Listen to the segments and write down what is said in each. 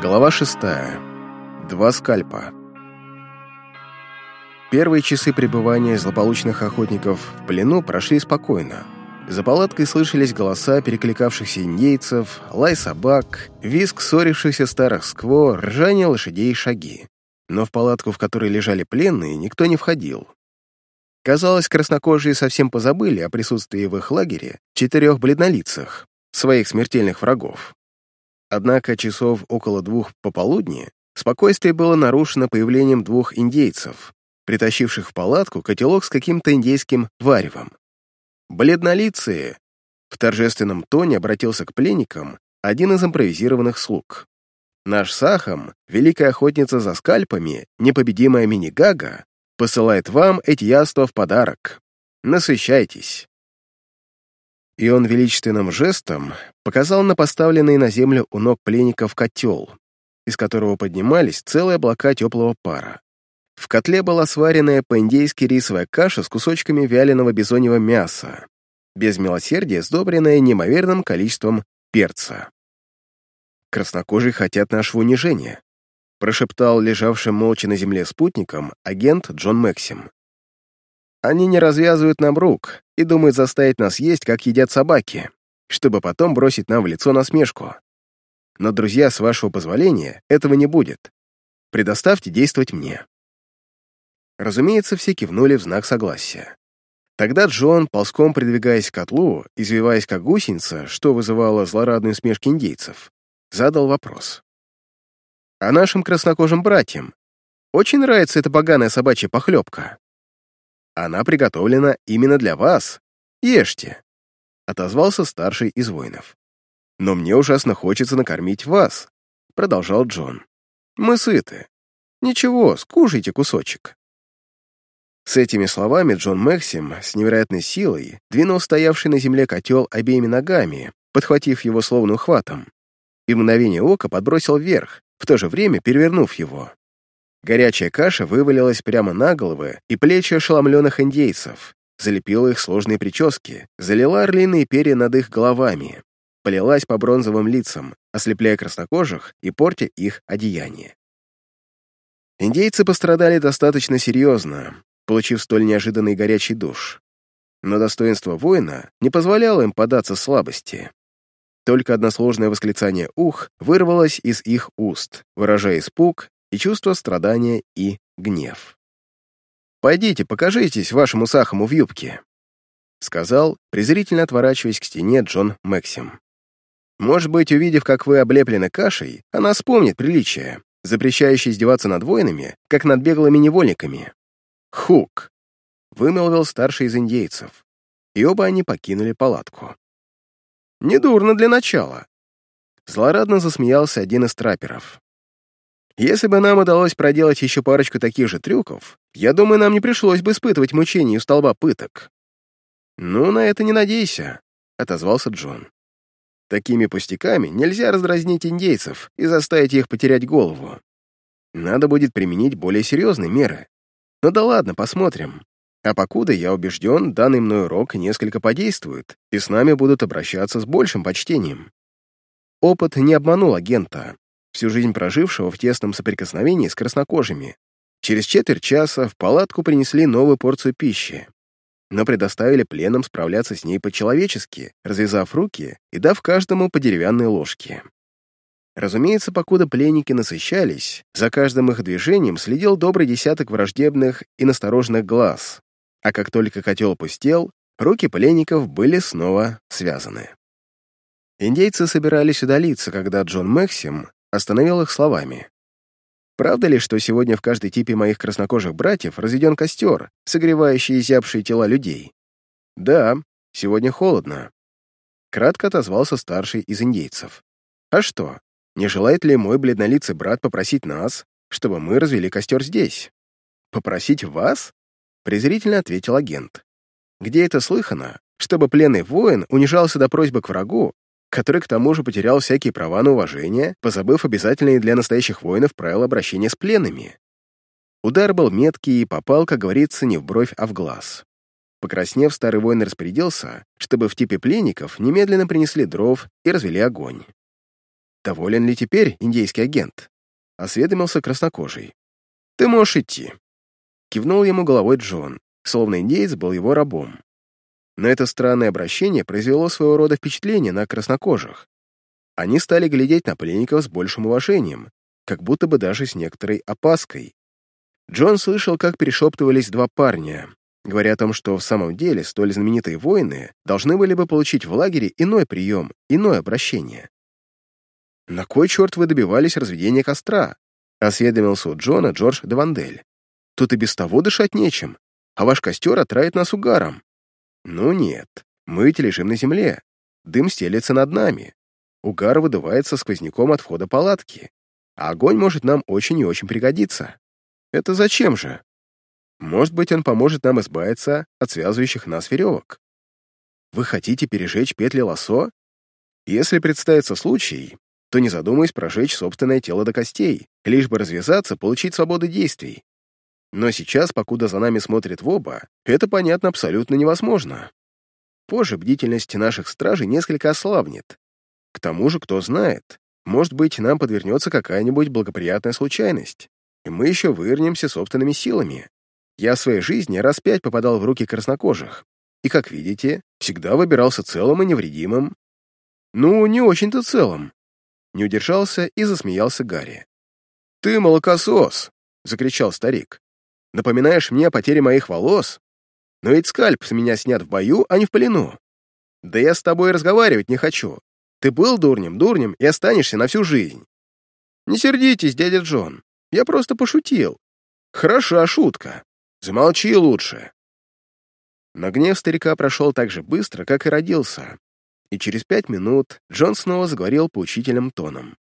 Глава шестая. Два скальпа. Первые часы пребывания злополучных охотников в плену прошли спокойно. За палаткой слышались голоса перекликавшихся индейцев, лай собак, визг ссорившихся старых скво, ржание лошадей и шаги. Но в палатку, в которой лежали пленные, никто не входил. Казалось, краснокожие совсем позабыли о присутствии в их лагере четырех бледнолицах, своих смертельных врагов. Однако часов около двух пополудни спокойствие было нарушено появлением двух индейцев, притащивших в палатку котелок с каким-то индейским варевом. Бледнолицые в торжественном тоне обратился к пленникам один из импровизированных слуг. Наш Сахам, великая охотница за скальпами, непобедимая Минигага, посылает вам эти яства в подарок. Насыщайтесь и он величественным жестом показал на поставленный на землю у ног пленников котел, из которого поднимались целые облака теплого пара. В котле была сваренная по-индейски рисовая каша с кусочками вяленого бизоньего мяса, без милосердия сдобренная неимоверным количеством перца. «Краснокожие хотят нашего унижения», прошептал лежавшим молча на земле спутником агент Джон Максим. Они не развязывают нам рук и думают заставить нас есть, как едят собаки, чтобы потом бросить нам в лицо насмешку. Но, друзья, с вашего позволения, этого не будет. Предоставьте действовать мне». Разумеется, все кивнули в знак согласия. Тогда Джон, ползком придвигаясь к котлу, извиваясь как гусеница, что вызывало злорадные смешки индейцев, задал вопрос. «А нашим краснокожим братьям очень нравится эта поганая собачья похлебка?» Она приготовлена именно для вас. Ешьте», — отозвался старший из воинов. «Но мне ужасно хочется накормить вас», — продолжал Джон. «Мы сыты. Ничего, скушайте кусочек». С этими словами Джон Максим с невероятной силой двинул стоявший на земле котел обеими ногами, подхватив его словно ухватом, и мгновение ока подбросил вверх, в то же время перевернув его. Горячая каша вывалилась прямо на головы и плечи ошеломленных индейцев, залепила их сложные прически, залила орлиные перья над их головами, полилась по бронзовым лицам, ослепляя краснокожих и портя их одеяние. Индейцы пострадали достаточно серьезно, получив столь неожиданный горячий душ. Но достоинство воина не позволяло им податься слабости. Только односложное восклицание «ух» вырвалось из их уст, выражая испуг и чувство страдания и гнев. «Пойдите, покажитесь вашему Сахаму в юбке», — сказал, презрительно отворачиваясь к стене Джон Максим. «Может быть, увидев, как вы облеплены кашей, она вспомнит приличие, запрещающее издеваться над воинами, как над беглыми невольниками». «Хук!» — вымолвил старший из индейцев, и оба они покинули палатку. «Недурно для начала!» Злорадно засмеялся один из трапперов. Если бы нам удалось проделать еще парочку таких же трюков, я думаю, нам не пришлось бы испытывать мучения у столба пыток. «Ну, на это не надейся», — отозвался Джон. «Такими пустяками нельзя раздразнить индейцев и заставить их потерять голову. Надо будет применить более серьезные меры. Ну да ладно, посмотрим. А покуда, я убежден, данный мной урок несколько подействует, и с нами будут обращаться с большим почтением». Опыт не обманул агента всю жизнь прожившего в тесном соприкосновении с краснокожими. Через четверть часа в палатку принесли новую порцию пищи, но предоставили пленным справляться с ней по-человечески, развязав руки и дав каждому по деревянной ложке. Разумеется, покуда пленники насыщались, за каждым их движением следил добрый десяток враждебных и настороженных глаз, а как только котел опустел, руки пленников были снова связаны. Индейцы собирались удалиться, когда Джон Максим остановил их словами. «Правда ли, что сегодня в каждой типе моих краснокожих братьев разведен костер, согревающий изябшие тела людей?» «Да, сегодня холодно», — кратко отозвался старший из индейцев. «А что, не желает ли мой бледнолицый брат попросить нас, чтобы мы развели костер здесь?» «Попросить вас?» — презрительно ответил агент. «Где это слыхано, чтобы пленный воин унижался до просьбы к врагу, который к тому же потерял всякие права на уважение, позабыв обязательные для настоящих воинов правила обращения с пленными. Удар был меткий и попал, как говорится, не в бровь, а в глаз. Покраснев, старый воин распорядился, чтобы в типе пленников немедленно принесли дров и развели огонь. Доволен ли теперь индейский агент? Осведомился краснокожий. Ты можешь идти. Кивнул ему головой Джон, словно индеец был его рабом. Но это странное обращение произвело своего рода впечатление на краснокожих. Они стали глядеть на пленников с большим уважением, как будто бы даже с некоторой опаской. Джон слышал, как перешептывались два парня, говоря о том, что в самом деле столь знаменитые воины должны были бы получить в лагере иной прием, иное обращение. «На кой черт вы добивались разведения костра?» — осведомился у Джона Джордж Девандель. «Тут и без того дышать нечем, а ваш костер отравит нас угаром». «Ну нет, мы ведь лежим на земле, дым стелется над нами, угар выдувается сквозняком от входа палатки, а огонь может нам очень и очень пригодиться. Это зачем же? Может быть, он поможет нам избавиться от связывающих нас веревок. Вы хотите пережечь петли лосо? Если представится случай, то не задумаясь прожечь собственное тело до костей, лишь бы развязаться, получить свободу действий. Но сейчас, покуда за нами смотрит в оба, это, понятно, абсолютно невозможно. Позже бдительность наших стражей несколько ослабнет. К тому же, кто знает, может быть, нам подвернется какая-нибудь благоприятная случайность и мы еще вывернемся собственными силами. Я в своей жизни раз пять попадал в руки краснокожих, и, как видите, всегда выбирался целым и невредимым. Ну, не очень-то целым. Не удержался и засмеялся Гарри. «Ты молокосос!» — закричал старик. «Напоминаешь мне о потере моих волос? Но ведь скальп с меня снят в бою, а не в плену. Да я с тобой разговаривать не хочу. Ты был дурнем, дурнем и останешься на всю жизнь. Не сердитесь, дядя Джон. Я просто пошутил. Хороша шутка. Замолчи лучше. Но гнев старика прошел так же быстро, как и родился, и через пять минут Джон снова заговорил поучительным тоном.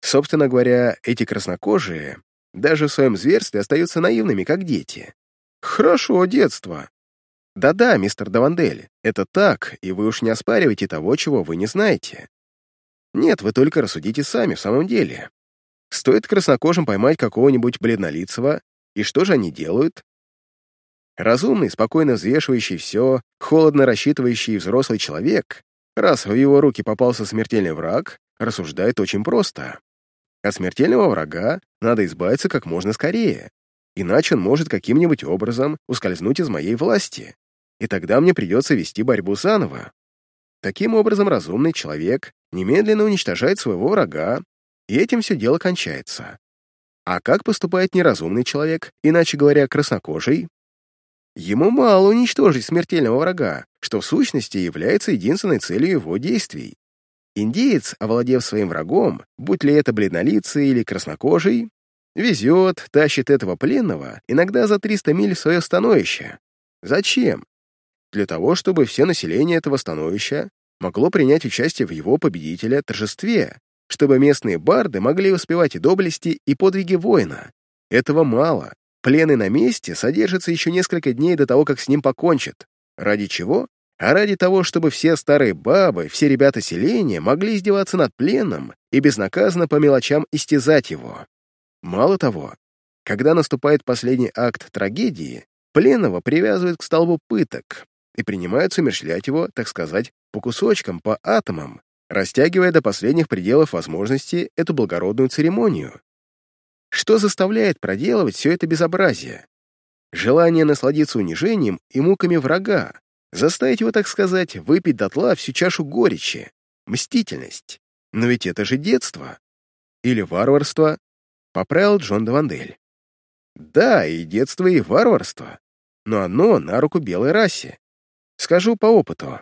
Собственно говоря, эти краснокожие даже в своем зверстве остаются наивными, как дети. Хорошо, детство. Да-да, мистер Давандель, это так, и вы уж не оспариваете того, чего вы не знаете. Нет, вы только рассудите сами в самом деле. Стоит краснокожим поймать какого-нибудь бледнолицего, и что же они делают? Разумный, спокойно взвешивающий все, холодно рассчитывающий взрослый человек, раз в его руки попался смертельный враг, рассуждает очень просто. От смертельного врага надо избавиться как можно скорее, иначе он может каким-нибудь образом ускользнуть из моей власти, и тогда мне придется вести борьбу заново. Таким образом, разумный человек немедленно уничтожает своего врага и этим все дело кончается. А как поступает неразумный человек, иначе говоря, краснокожий? Ему мало уничтожить смертельного врага, что в сущности является единственной целью его действий. Индеец, овладев своим врагом, будь ли это бледнолицый или краснокожий, везет, тащит этого пленного иногда за 300 миль в свое становище. Зачем? Для того, чтобы все население этого становища могло принять участие в его победителя торжестве, чтобы местные барды могли успевать и доблести, и подвиги воина. Этого мало. Пленный на месте содержится еще несколько дней до того, как с ним покончат. Ради чего? А ради того, чтобы все старые бабы, все ребята селения могли издеваться над пленным и безнаказанно по мелочам истязать его. Мало того, когда наступает последний акт трагедии, пленного привязывают к столбу пыток и принимаются умерщвлять его, так сказать, по кусочкам, по атомам, растягивая до последних пределов возможности эту благородную церемонию. Что заставляет проделывать все это безобразие? Желание насладиться унижением и муками врага, заставить его, так сказать, выпить дотла всю чашу горечи, мстительность. Но ведь это же детство. Или варварство, поправил Джон Давандель. Да, и детство, и варварство. Но оно на руку белой расе. Скажу по опыту.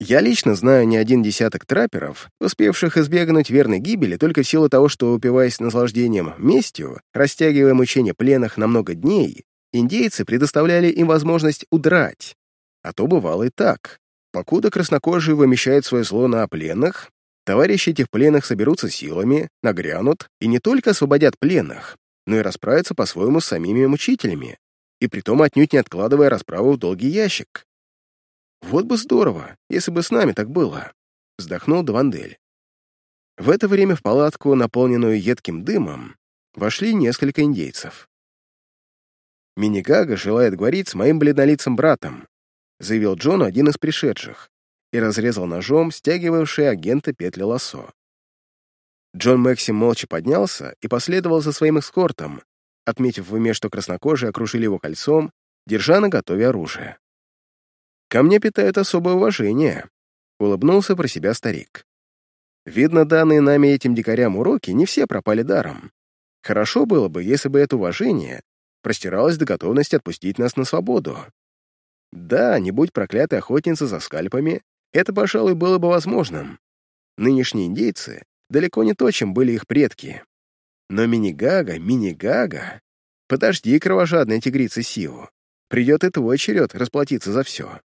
Я лично знаю не один десяток трапперов, успевших избегнуть верной гибели только в силу того, что, упиваясь наслаждением местью, растягивая мучения пленных на много дней, индейцы предоставляли им возможность удрать. А то бывало и так. Покуда краснокожие вымещают свое зло на пленных, товарищи этих пленных соберутся силами, нагрянут и не только освободят пленных, но и расправятся по-своему с самими мучителями, и притом отнюдь не откладывая расправу в долгий ящик. «Вот бы здорово, если бы с нами так было», — вздохнул Давандель. В это время в палатку, наполненную едким дымом, вошли несколько индейцев. «Минигага желает говорить с моим бледнолицым братом», заявил Джону один из пришедших и разрезал ножом стягивавшие агента петли лосо. Джон Мэкси молча поднялся и последовал за своим эскортом, отметив в уме, что краснокожие окружили его кольцом, держа на готове оружие. «Ко мне питают особое уважение», — улыбнулся про себя старик. «Видно, данные нами этим дикарям уроки не все пропали даром. Хорошо было бы, если бы это уважение простиралось до готовности отпустить нас на свободу. Да, не будь проклятой охотницы за скальпами, это, пожалуй, было бы возможным. Нынешние индейцы далеко не то, чем были их предки. Но Минигага, Минигага... Подожди, кровожадная тигрица Сиу. Придет и твой черед расплатиться за все.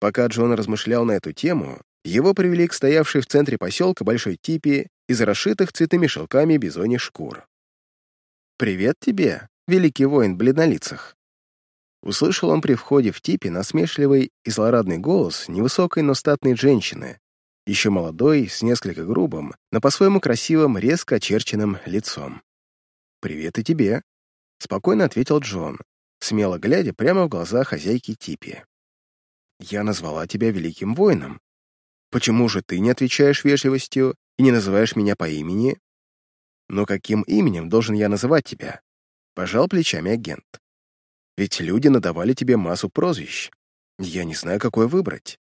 Пока Джон размышлял на эту тему, его привели к стоявшей в центре поселка большой типе из расшитых цветными шелками бизоних шкур. «Привет тебе, великий воин бледнолицах!» Услышал он при входе в типе насмешливый и злорадный голос невысокой, но статной женщины, еще молодой, с несколько грубым, но по-своему красивым, резко очерченным лицом. «Привет и тебе», — спокойно ответил Джон, смело глядя прямо в глаза хозяйки Типи. «Я назвала тебя великим воином. Почему же ты не отвечаешь вежливостью и не называешь меня по имени?» «Но каким именем должен я называть тебя?» — пожал плечами агент. «Ведь люди надавали тебе массу прозвищ. Я не знаю, какое выбрать.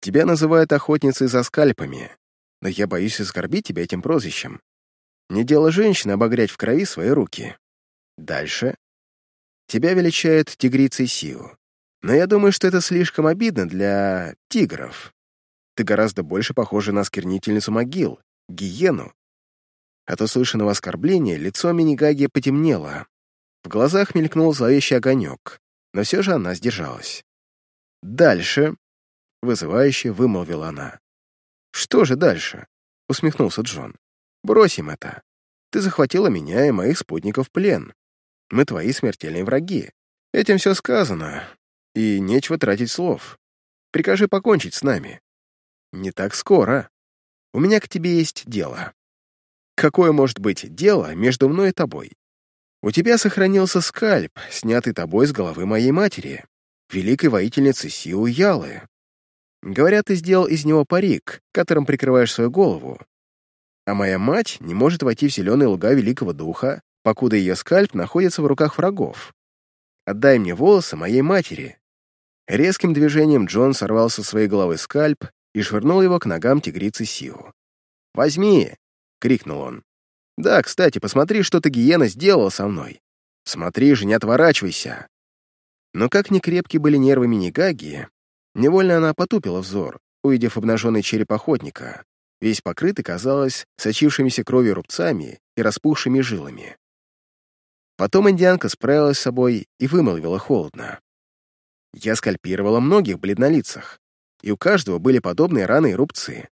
Тебя называют охотницей за скальпами, но я боюсь оскорбить тебя этим прозвищем. Не дело женщины обогрять в крови свои руки. Дальше. Тебя величают тигрицей Сиу. Но я думаю, что это слишком обидно для тигров. Ты гораздо больше похожа на скернительницу могил, гиену. От услышанного оскорбления лицо Минигаги потемнело. В глазах мелькнул зловещий огонек, но все же она сдержалась. Дальше — вызывающе вымолвила она. «Что же дальше?» — усмехнулся Джон. «Бросим это. Ты захватила меня и моих спутников в плен. Мы твои смертельные враги. Этим все сказано, и нечего тратить слов. Прикажи покончить с нами. Не так скоро. У меня к тебе есть дело. Какое может быть дело между мной и тобой? У тебя сохранился скальп, снятый тобой с головы моей матери, великой воительницы Сиу Ялы. Говорят, ты сделал из него парик, которым прикрываешь свою голову. А моя мать не может войти в зеленые луга Великого Духа, покуда ее скальп находится в руках врагов. Отдай мне волосы моей матери». Резким движением Джон сорвал со своей головы скальп и швырнул его к ногам тигрицы Сиу. «Возьми!» — крикнул он. «Да, кстати, посмотри, что ты, гиена, сделала со мной. Смотри же, не отворачивайся!» Но как ни крепки были нервы Минигаги, Невольно она потупила взор, увидев обнаженный череп охотника, весь покрытый, казалось, сочившимися кровью рубцами и распухшими жилами. Потом индианка справилась с собой и вымолвила холодно. «Я скальпировала многих бледнолицах, и у каждого были подобные раны и рубцы.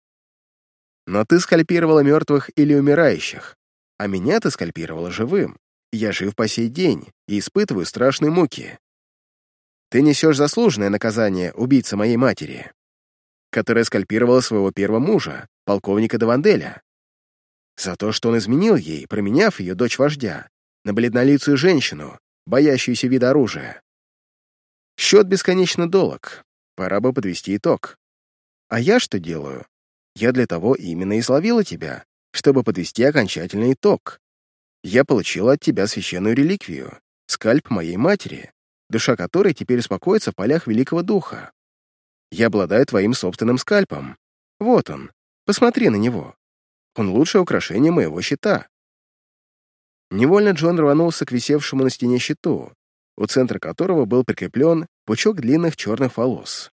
Но ты скальпировала мертвых или умирающих, а меня ты скальпировала живым, я жив по сей день и испытываю страшные муки. Ты несешь заслуженное наказание убийца моей матери, которая скальпировала своего первого мужа, полковника Даванделя, за то, что он изменил ей, променяв ее дочь вождя, на бледнолицую женщину, боящуюся вида оружия. Счет бесконечно долг, пора бы подвести итог. А я что делаю? Я для того именно и словила тебя, чтобы подвести окончательный итог. Я получила от тебя священную реликвию, скальп моей матери, душа которой теперь успокоится в полях Великого Духа. Я обладаю твоим собственным скальпом. Вот он. Посмотри на него. Он лучшее украшение моего щита. Невольно Джон рванулся к висевшему на стене щиту, у центра которого был прикреплен пучок длинных черных волос.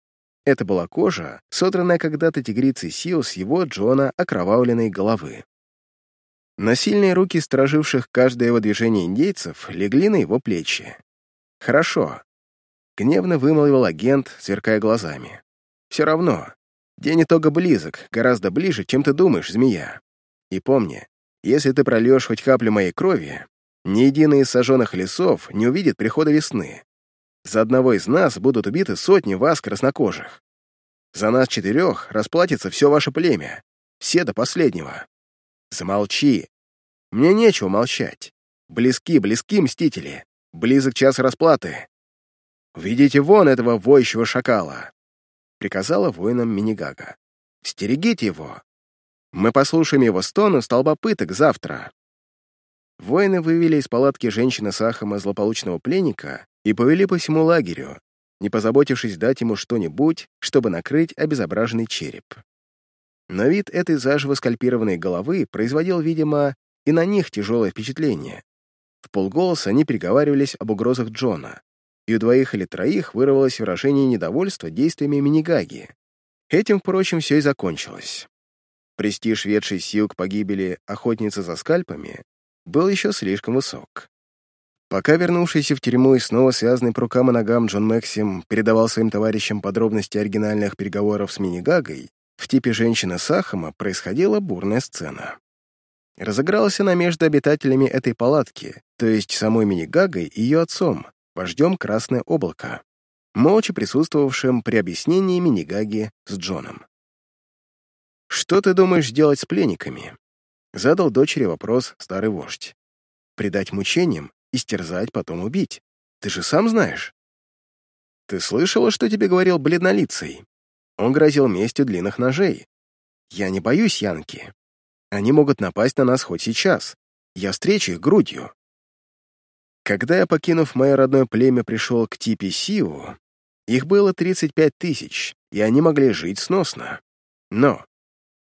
Это была кожа, содранная когда-то тигрицей Сио с его, Джона, окровавленной головы. Насильные руки стороживших каждое его движение индейцев легли на его плечи. «Хорошо», — гневно вымолвил агент, сверкая глазами. «Все равно. День итога близок, гораздо ближе, чем ты думаешь, змея. И помни, если ты прольешь хоть каплю моей крови, ни единый из сожженных лесов не увидит прихода весны. За одного из нас будут убиты сотни вас, краснокожих. За нас четырех расплатится все ваше племя, все до последнего. Замолчи. Мне нечего молчать. Близки, близки мстители. Близок час расплаты. Видите вон этого воющего шакала!» Приказала воинам Минигага. «Стерегите его! Мы послушаем его стону столба пыток завтра». Воины вывели из палатки женщины Сахама злополучного пленника и повели по всему лагерю, не позаботившись дать ему что-нибудь, чтобы накрыть обезображенный череп. Но вид этой заживо скальпированной головы производил, видимо, и на них тяжелое впечатление. В полголоса они переговаривались об угрозах Джона, и у двоих или троих вырвалось выражение недовольства действиями Минигаги. Этим, впрочем, все и закончилось. Престиж, ведший Сью к погибели охотницы за скальпами, был еще слишком высок. Пока вернувшийся в тюрьму и снова связанный по рукам и ногам Джон Максим передавал своим товарищам подробности оригинальных переговоров с Минигагой, в типе женщины Сахама происходила бурная сцена. Разыгралась она между обитателями этой палатки, то есть самой Минигагой и ее отцом, вождем Красное Облако, молча присутствовавшим при объяснении Минигаги с Джоном. «Что ты думаешь делать с пленниками?» Задал дочери вопрос старый вождь. «Предать мучениям, истерзать, потом убить. Ты же сам знаешь». «Ты слышала, что тебе говорил бледнолицый?» Он грозил местью длинных ножей. «Я не боюсь Янки. Они могут напасть на нас хоть сейчас. Я встречу их грудью». Когда я, покинув мое родное племя, пришел к Типи Сиу, их было 35 тысяч, и они могли жить сносно. Но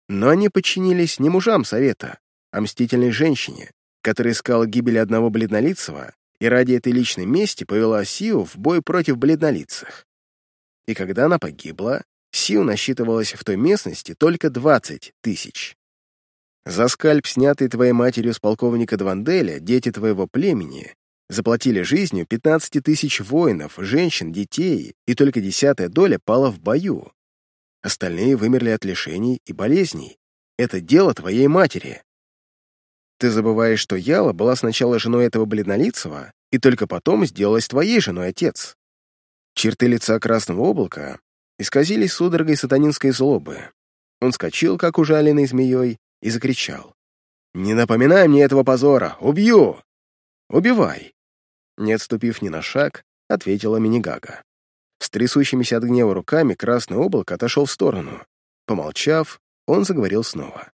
но они подчинились не мужам совета, а мстительной женщине, которая искала гибели одного бледнолицего и ради этой личной мести повела Сиу в бой против бледнолицых. И когда она погибла, Сиу насчитывалось в той местности только 20 тысяч. За скальп, снятый твоей матерью с полковника Дванделя, дети твоего племени заплатили жизнью 15 тысяч воинов, женщин, детей, и только десятая доля пала в бою. Остальные вымерли от лишений и болезней. Это дело твоей матери. Ты забываешь, что Яла была сначала женой этого бледнолицего, и только потом сделалась твоей женой отец. Черты лица Красного Облака исказились судорогой сатанинской злобы. Он скочил, как ужаленный змеей, и закричал. «Не напоминай мне этого позора! Убью! Убивай!» Не отступив ни на шаг, ответила Минигага. С трясущимися от гнева руками красное облако отошел в сторону. Помолчав, он заговорил снова.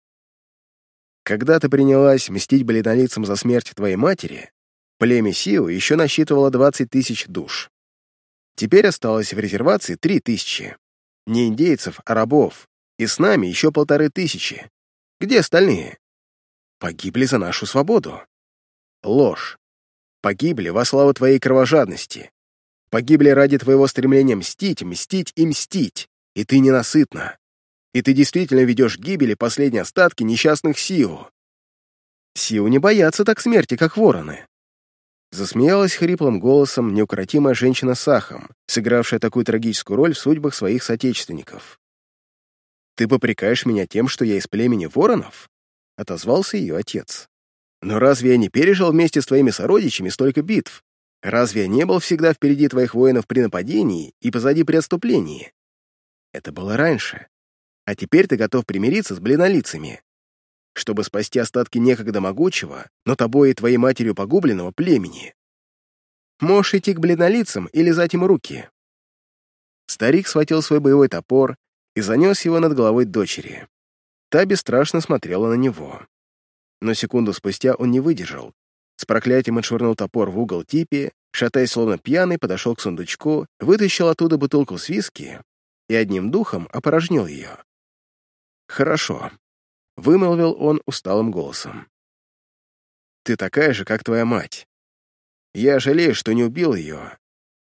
«Когда ты принялась мстить бледнолицам за смерть твоей матери, племя Сиу еще насчитывало 20 тысяч душ. Теперь осталось в резервации 3 тысячи. Не индейцев, а рабов. И с нами еще полторы тысячи. Где остальные? Погибли за нашу свободу. Ложь. Погибли во славу твоей кровожадности. Погибли ради твоего стремления мстить, мстить и мстить, и ты ненасытна. И ты действительно ведешь к гибели последние остатки несчастных Сиу. Сиу не боятся так смерти, как вороны. Засмеялась хриплым голосом неукротимая женщина Сахом, сыгравшая такую трагическую роль в судьбах своих соотечественников. «Ты попрекаешь меня тем, что я из племени воронов?» — отозвался ее отец. «Но разве я не пережил вместе с твоими сородичами столько битв? Разве я не был всегда впереди твоих воинов при нападении и позади при отступлении? Это было раньше. А теперь ты готов примириться с блинолицами, чтобы спасти остатки некогда могучего, но тобой и твоей матерью погубленного племени. Можешь идти к блинолицам и лизать ему руки. Старик схватил свой боевой топор и занес его над головой дочери. Та бесстрашно смотрела на него. Но секунду спустя он не выдержал с проклятием отшвырнул топор в угол типи, шатаясь словно пьяный, подошел к сундучку, вытащил оттуда бутылку с виски и одним духом опорожнил ее. «Хорошо», — вымолвил он усталым голосом. «Ты такая же, как твоя мать. Я жалею, что не убил ее.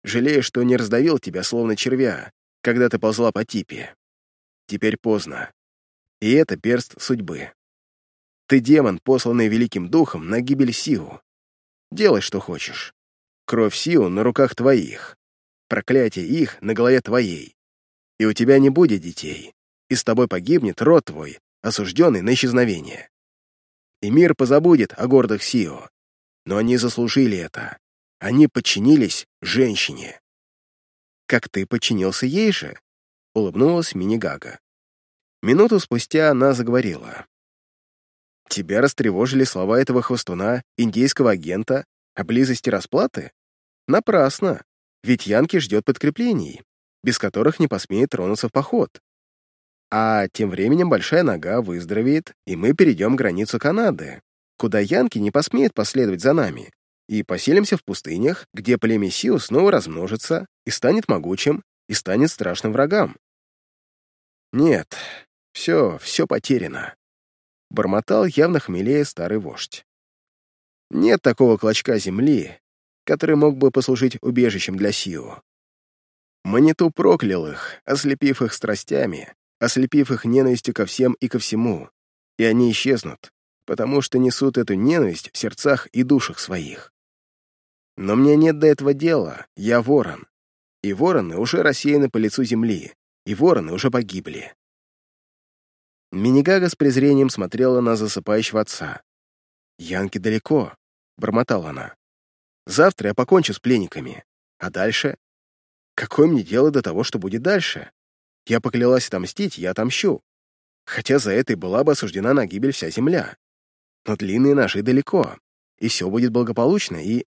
Жалею, что не раздавил тебя, словно червя, когда ты ползла по типе. Теперь поздно. И это перст судьбы. Ты демон, посланный великим духом на гибель Сиу. Делай, что хочешь. Кровь Сиу на руках твоих. Проклятие их на голове твоей. И у тебя не будет детей. И с тобой погибнет род твой, осужденный на исчезновение. И мир позабудет о гордых Сиу. Но они заслужили это. Они подчинились женщине. Как ты подчинился ей же? Улыбнулась Минигага. Минуту спустя она заговорила. Тебя растревожили слова этого хвостуна, индейского агента, о близости расплаты? Напрасно, ведь Янки ждет подкреплений, без которых не посмеет тронуться в поход. А тем временем Большая Нога выздоровеет, и мы перейдем границу Канады, куда янки не посмеют последовать за нами, и поселимся в пустынях, где племя Сиу снова размножится и станет могучим, и станет страшным врагам. Нет, все, все потеряно. Бормотал явно хмелее старый вождь. Нет такого клочка земли, который мог бы послужить убежищем для Сиу. Маниту проклял их, ослепив их страстями, ослепив их ненавистью ко всем и ко всему, и они исчезнут, потому что несут эту ненависть в сердцах и душах своих. Но мне нет до этого дела, я ворон, и вороны уже рассеяны по лицу земли, и вороны уже погибли. Минигага с презрением смотрела на засыпающего отца. «Янки далеко», — бормотала она. «Завтра я покончу с пленниками. А дальше? Какое мне дело до того, что будет дальше? Я поклялась отомстить, я отомщу. Хотя за это и была бы осуждена на гибель вся земля. Но длинные ножи далеко, и все будет благополучно, и...»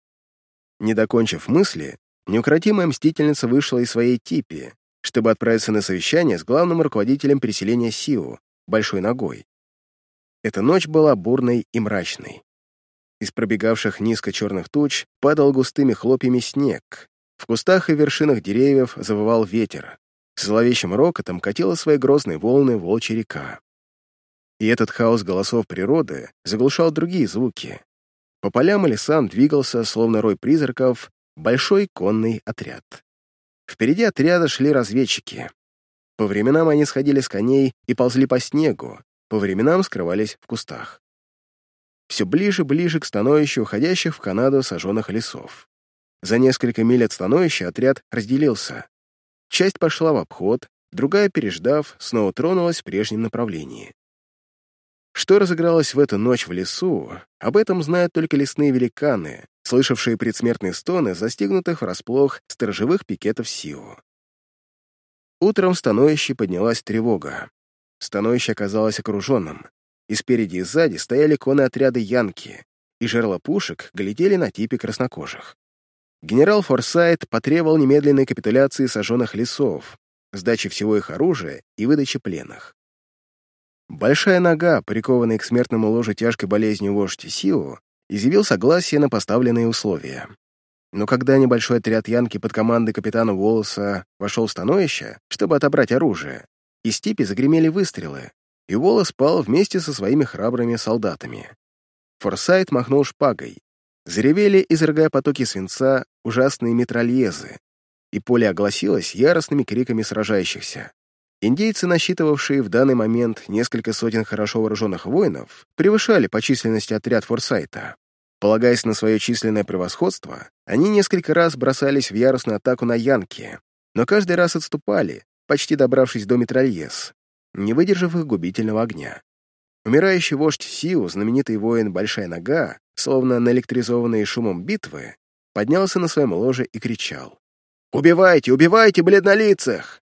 Не докончив мысли, неукротимая мстительница вышла из своей типи, чтобы отправиться на совещание с главным руководителем переселения Сиу, Большой Ногой. Эта ночь была бурной и мрачной. Из пробегавших низко черных туч падал густыми хлопьями снег. В кустах и вершинах деревьев завывал ветер. С зловещим рокотом катила свои грозные волны волчья река. И этот хаос голосов природы заглушал другие звуки. По полям и лесам двигался, словно рой призраков, большой конный отряд. Впереди отряда шли разведчики. По временам они сходили с коней и ползли по снегу, по временам скрывались в кустах. Все ближе-ближе к становищу уходящих в Канаду сожженных лесов. За несколько миль от становища отряд разделился. Часть пошла в обход, другая, переждав, снова тронулась в прежнем направлении. Что разыгралось в эту ночь в лесу, об этом знают только лесные великаны, слышавшие предсмертные стоны застигнутых врасплох сторожевых пикетов Сиу. Утром в становище поднялась тревога. Становище оказалось окруженным, и спереди и сзади стояли коны отряды Янки, и жерла пушек глядели на типе краснокожих. Генерал Форсайт потребовал немедленной капитуляции сожженных лесов, сдачи всего их оружия и выдачи пленных. Большая нога, прикованная к смертному ложу тяжкой болезнью вождь Сиу, изъявил согласие на поставленные условия. Но когда небольшой отряд Янки под командой капитана Волоса вошел в становище, чтобы отобрать оружие, из степи загремели выстрелы, и Волос пал вместе со своими храбрыми солдатами. Форсайт махнул шпагой. Заревели, изрыгая потоки свинца, ужасные метрольезы, и поле огласилось яростными криками сражающихся. Индейцы, насчитывавшие в данный момент несколько сотен хорошо вооруженных воинов, превышали по численности отряд Форсайта. Полагаясь на свое численное превосходство, они несколько раз бросались в яростную атаку на Янки, но каждый раз отступали, почти добравшись до Метрольес, не выдержав их губительного огня. Умирающий вождь Сиу, знаменитый воин Большая Нога, словно наэлектризованный шумом битвы, поднялся на своем ложе и кричал. «Убивайте, убивайте, бледнолицах!»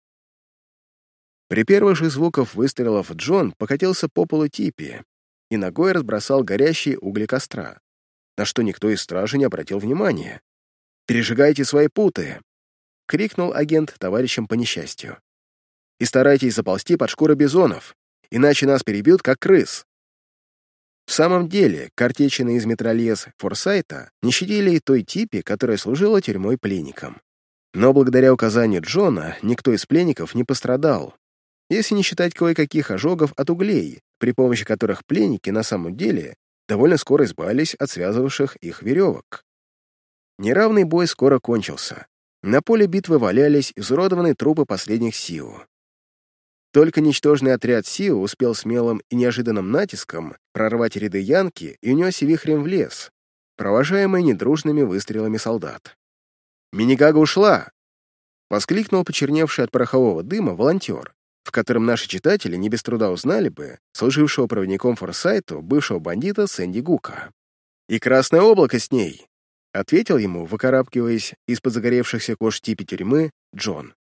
При первых же звуках выстрелов Джон покатился по полу типи и ногой разбросал горящие угли костра, на что никто из стражи не обратил внимания. «Пережигайте свои путы!» — крикнул агент товарищам по несчастью. «И старайтесь заползти под шкуры бизонов, иначе нас перебьют, как крыс!» В самом деле, картечины из метрольез Форсайта не щадили и той типи, которая служила тюрьмой пленникам. Но благодаря указанию Джона никто из пленников не пострадал, если не считать кое-каких ожогов от углей, при помощи которых пленники на самом деле довольно скоро избавились от связывавших их веревок. Неравный бой скоро кончился. На поле битвы валялись изуродованные трупы последних Сиу. Только ничтожный отряд Сиу успел смелым и неожиданным натиском прорвать ряды Янки и унесся вихрем в лес, провожаемый недружными выстрелами солдат. «Минигага ушла!» — воскликнул почерневший от порохового дыма волонтер, в котором наши читатели не без труда узнали бы служившего проводником Форсайту бывшего бандита Сэнди Гука. «И красное облако с ней!» — ответил ему, выкарабкиваясь из-под загоревшихся кож типи тюрьмы, Джон.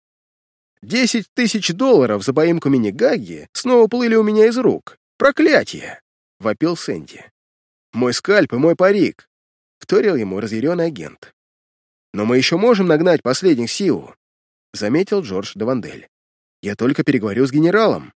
«Десять тысяч долларов за поимку мини-гаги снова плыли у меня из рук! Проклятие!» — вопил Сэнди. «Мой скальп и мой парик!» — вторил ему разъяренный агент. «Но мы еще можем нагнать последних сил!» — заметил Джордж Давандель. Я только переговорю с генералом.